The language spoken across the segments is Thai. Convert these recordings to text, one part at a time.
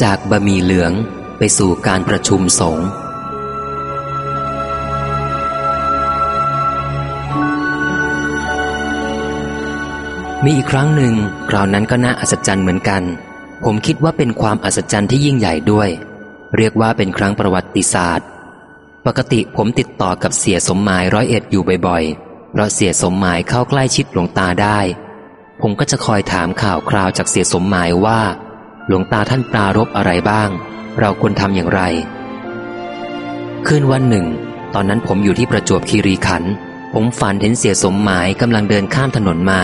จากบะหมี่เหลืองไปสู่การประชุมสงฆ์มีอีกครั้งหนึ่งคราวนั้นก็น่าอัศจรรย์เหมือนกัน ผมคิดว่าเป็นความอัศจรรย์ที่ยิ่งใหญ่ด้วย เรียกว่าเป็นครั้งประวัติศาสตร์ ปกติผมติดต่อกับเสียสมหมายร้อยเอ็ดอยู่บ่อยๆ เพราะเสียสมหมายเข้าใกล้ชิดหลวงตาได้ ผมก็จะคอยถามข่าวคราวจากเสียสมหมายว่า หลวงตาท่านปรารบอะไรบ้าง เราควรทำอย่างไรคืนวันหนึ่ง ตอนนั้นผมอยู่ที่ประจวบคีรีขันธ์ผมฝันเห็นเสียสมหมายกำลังเดินข้ามถนนมา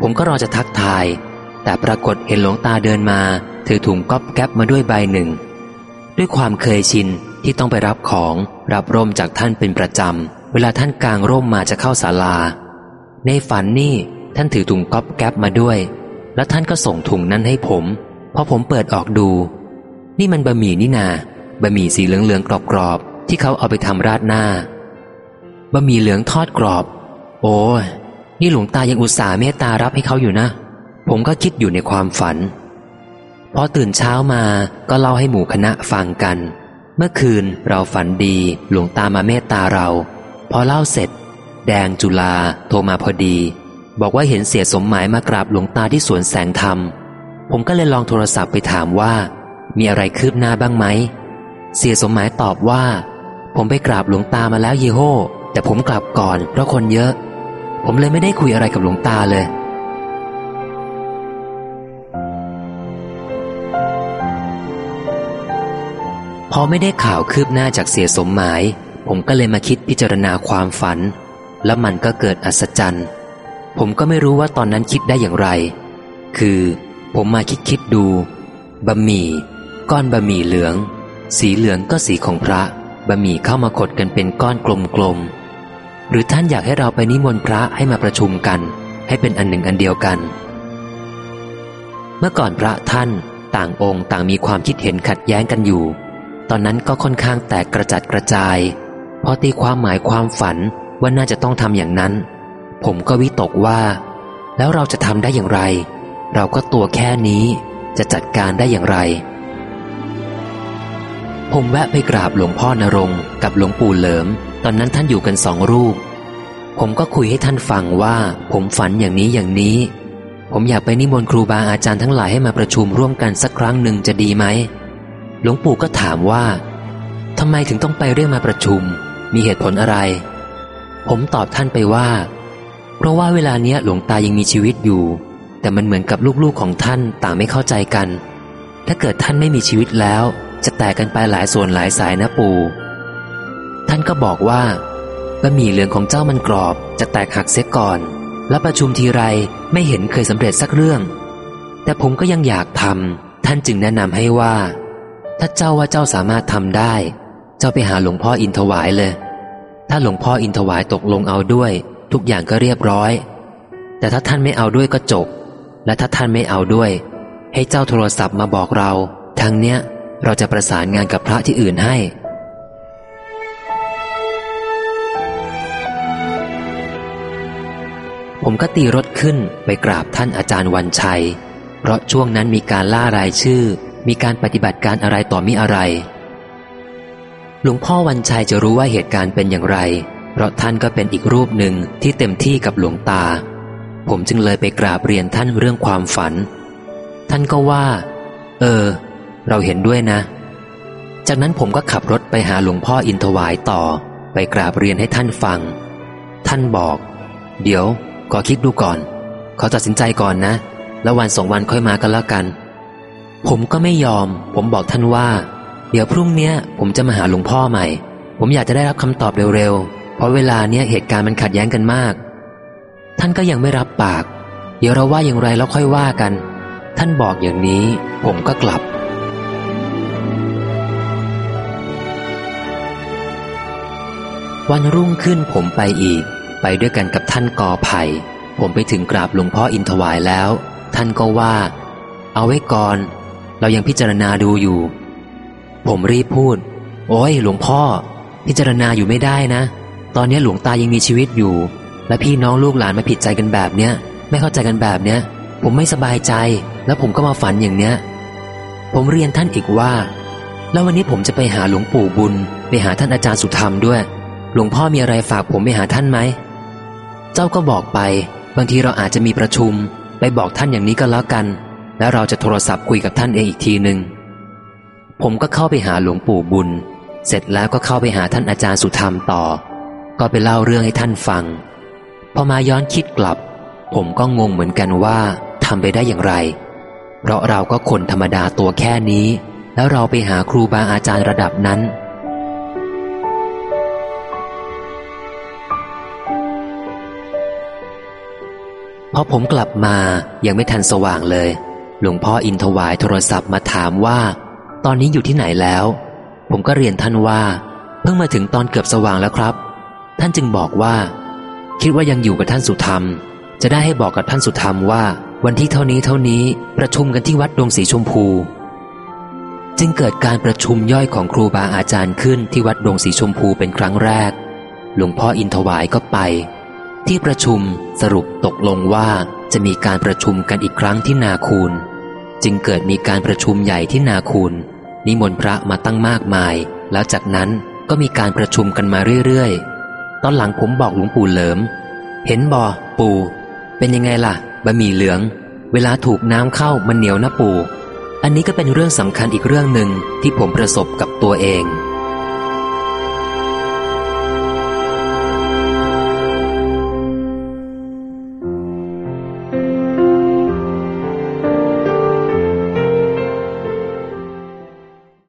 ผมก็รอจะทักทาย แต่ปรากฏเห็นหลวงตาเดินมา ถือถุงก๊อบแก๊บมาด้วยใบหนึ่ง ด้วยความเคยชินที่ต้องไปรับของรับร่มจากท่านเป็นประจำ เวลาท่านกลางร่มมาจะเข้าศาลา ในฝันนี่ท่านถือถุงก๊อบแก๊บมาด้วย แล้วท่านก็ส่งถุงนั้นให้ผม พอผมเปิดออกดู นี่มันบะหมี่นี่นาบะหมี่สีเหลืองๆกรอบๆ ที่เขาเอาไปทำราดหน้าบะหมี่เหลืองทอดกรอบ โอ้ยนี่หลวงตายังอุตส่าห์เมตตารับให้เขาอยู่นะ ผมก็คิดอยู่ในความฝันพอตื่นเช้ามาก็เล่าให้หมู่คณะฟังกัน เมื่อคืนเราฝันดีหลวงตามาเมตตาเรา พอเล่าเสร็จ แดงจุลาโทรมาพอดี บอกว่าเห็นเสียสมหมายมากราบหลวงตาที่สวนแสงธรรม ผมก็เลยลองโทรศัพท์ไปถามว่า มีอะไรคืบหน้าบ้างไหม เสียสมหมายตอบว่า ผมไปกราบหลวงตามาแล้วเยโฮแต่ผมกลับก่อนเพราะคนเยอะ ผมเลยไม่ได้คุยอะไรกับหลวงตาเลย พอไม่ได้ข่าวคืบหน้าจากเสียสมหมาย ผมก็เลยมาคิดพิจารณาความฝัน แล้วมันก็เกิดอัศจรรย์ ผมก็ไม่รู้ว่าตอนนั้นคิดได้อย่างไร คือ ผมมาคิดคิดดูบะหมี่ ก้อนบะหมี่เหลือง สีเหลืองก็สีของพระบะหมี่เข้ามาขดกันเป็นก้อนกลมๆหรือท่านอยากให้เราไปนิมนต์พระให้มาประชุมกัน ให้เป็นอันหนึ่งอันเดียวกัน เมื่อก่อนพระท่านต่างองค์ต่างมีความคิดเห็นขัดแย้งกันอยู่ ตอนนั้นก็ค่อนข้างแตกกระจัดกระจายพอตีความหมายความฝันว่าน่าจะต้องทำอย่างนั้น ผมก็วิตกว่า แล้วเราจะทำได้อย่างไร เราก็ตัวแค่นี้จะจัดการได้อย่างไร ผมแวะไปกราบหลวงพ่อนรงค์กับหลวงปู่เหลิม ตอนนั้นท่านอยู่กันสองรูป ผมก็คุยให้ท่านฟังว่า ผมฝันอย่างนี้อย่างนี้ ผมอยากไปนิมนต์ครูบาอาจารย์ทั้งหลายให้มาประชุมร่วมกันสักครั้งหนึ่งจะดีไหม หลวงปู่ก็ถามว่าทำไมถึงต้องไปเรียกมาประชุม มีเหตุผลอะไร ผมตอบท่านไปว่า เพราะว่าเวลาเนี้ยหลวงตายังมีชีวิตอยู่ แต่มันเหมือนกับลูกๆของท่านต่างไม่เข้าใจกัน ถ้าเกิดท่านไม่มีชีวิตแล้ว จะแตกกันไปหลายส่วนหลายสายนะปู่ท่านก็บอกว่าบะหมี่เหลืองของเจ้ามันกรอบ จะแตกหักเสียก่อน และประชุมทีไรไม่เห็นเคยสำเร็จสักเรื่อง แต่ผมก็ยังอยากทำท่านจึงแนะนำให้ว่า ถ้าเจ้าว่าเจ้าสามารถทำได้ เจ้าไปหาหลวงพ่ออินถวายเลย ถ้าหลวงพ่ออินถวายตกลงเอาด้วย ทุกอย่างก็เรียบร้อย แต่ถ้าท่านไม่เอาด้วยก็จบ และถ้าท่านไม่เอาด้วย ให้เจ้าโทรศัพท์มาบอกเราทางเนี้ยเราจะประสานงานกับพระที่อื่นให้ ผมก็ตีรถขึ้นไปกราบท่านอาจารย์วันชัย เพราะช่วงนั้นมีการล่ารายชื่อ มีการปฏิบัติการอะไรต่อมิอะไร หลวงพ่อวันชัยจะรู้ว่าเหตุการณ์เป็นอย่างไร เพราะท่านก็เป็นอีกรูปหนึ่งที่เต็มที่กับหลวงตา ผมจึงเลยไปกราบเรียนท่านเรื่องความฝัน ท่านก็ว่า เออ เราเห็นด้วยนะ จากนั้นผมก็ขับรถไปหาหลวงพ่ออินทวายต่อ ไปกราบเรียนให้ท่านฟัง ท่านบอก เดี๋ยวขอคิดดูก่อน ขอตัดสินใจก่อนนะ แล้ววันสองวันค่อยมากันแล้วกัน ผมก็ไม่ยอม ผมบอกท่านว่า เดี๋ยวพรุ่งนี้ผมจะมาหาหลวงพ่อใหม่ ผมอยากจะได้รับคำตอบเร็วๆ เพราะเวลาเนี้ยเหตุการณ์มันขัดแย้งกันมาก ท่านก็ยังไม่รับปาก เดี๋ยวเราว่าอย่างไรแล้วค่อยว่ากัน ท่านบอกอย่างนี้ ผมก็กลับ วันรุ่งขึ้นผมไปอีก ไปด้วยกันกับท่านกอไผ่ผมไปถึงกราบหลวงพ่ออินถวายแล้ว ท่านก็ว่า เอาไว้ก่อน เรายังพิจารณาดูอยู่ ผมรีบพูด โอ้ยหลวงพ่อ พิจารณาอยู่ไม่ได้นะ ตอนนี้หลวงตายังมีชีวิตอยู่ และพี่น้องลูกหลานมาผิดใจกันแบบเนี้ย ไม่เข้าใจกันแบบเนี้ย ผมไม่สบายใจ แล้วผมก็มาฝันอย่างเนี้ย ผมเรียนท่านอีกว่า แล้ววันนี้ผมจะไปหาหลวงปู่บุญ ไปหาท่านอาจารย์สุธรรมด้วย หลวงพ่อมีอะไรฝากผมไปหาท่านไหม เจ้าก็บอกไป บางทีเราอาจจะมีประชุม ไปบอกท่านอย่างนี้ก็แล้วกัน แล้วเราจะโทรศัพท์คุยกับท่านเองอีกทีหนึ่งผมก็เข้าไปหาหลวงปู่บุญ เสร็จแล้วก็เข้าไปหาท่านอาจารย์สุธรรมต่อ ก็ไปเล่าเรื่องให้ท่านฟัง พอมาย้อนคิดกลับ ผมก็งงเหมือนกันว่าทำไปได้อย่างไร เพราะเราก็คนธรรมดาตัวแค่นี้ แล้วเราไปหาครูบาอาจารย์ระดับนั้น พอผมกลับมายังไม่ทันสว่างเลย หลวงพ่ออินถวายโทรศัพท์มาถามว่า ตอนนี้อยู่ที่ไหนแล้ว ผมก็เรียนท่านว่า เพิ่งมาถึงตอนเกือบสว่างแล้วครับ ท่านจึงบอกว่า คิดว่ายังอยู่กับท่านสุธรรม จะได้ให้บอกกับท่านสุธรรมว่า วันที่เท่านี้เท่านี้ประชุมกันที่วัดดวงสีชมพู จึงเกิดการประชุมย่อยของครูบาอาจารย์ขึ้นที่วัดดวงสีชมพูเป็นครั้งแรก หลวงพ่ออินถวายก็ไป ที่ประชุมสรุปตกลงว่าจะมีการประชุมกันอีกครั้งที่นาคูนจึงเกิดมีการประชุมใหญ่ที่นาคูนนิมนต์พระมาตั้งมากมาย แล้วจากนั้นก็มีการประชุมกันมาเรื่อยๆ อนหลังผมบอกหลวงปู่เหลิม เห็นบอปู่ เป็นยังไงล่ะบะหมี่เหลือง เวลาถูกน้ำเข้ามันเหนียวนะปู่ อันนี้ก็เป็นเรื่องสำคัญอีกเรื่องหนึ่งที่ผมประสบกับตัวเอง